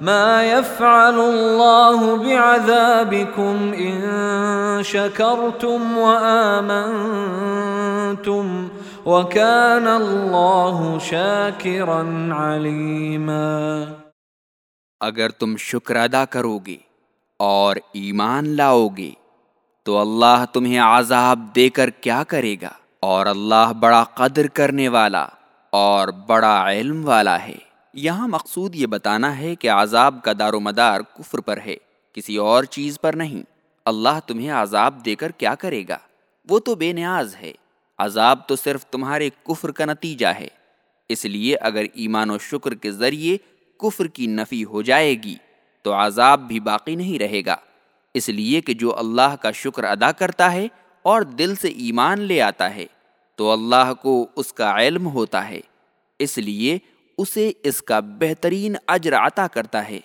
ما يفعل الله بعذابكم إن شكرتم وآمنتم وكان الله شاكرا عليما اگر تم شکر ادا کرو گے اور ایمان لاؤ گے تو اللہ تمہیں عذاب دے کر کیا کرے گا اور اللہ بڑا قدر کرنے والا اور بڑا علم والا ہے۔ یہاں مقصود یہ بتانا ہے کہ عذاب کا دار و مدار کفر پر ہے، کسی اور چیز پر نہیں۔ اللہ تمہیں عذاب دے کر کیا کرے گا؟ وہ تو بے نیاز ہے۔ عذاب تو صرف تمہارے کفر کا نتیجہ ہے۔ اس لیے اگر ایمان و شکر کے ذریعے کفر کی نفی ہو جائے گی، تو عذاب بھی باقی نہیں رہے گا۔ اس لیے کہ جو اللہ کا شکر ادا کرتا ہے اور دل سے ایمان لے آتا ہے، تو اللہ کو اس کا علم ہوتا ہے۔ اس لیے اسے اس کا بہترین اجر عطا کرتا ہے۔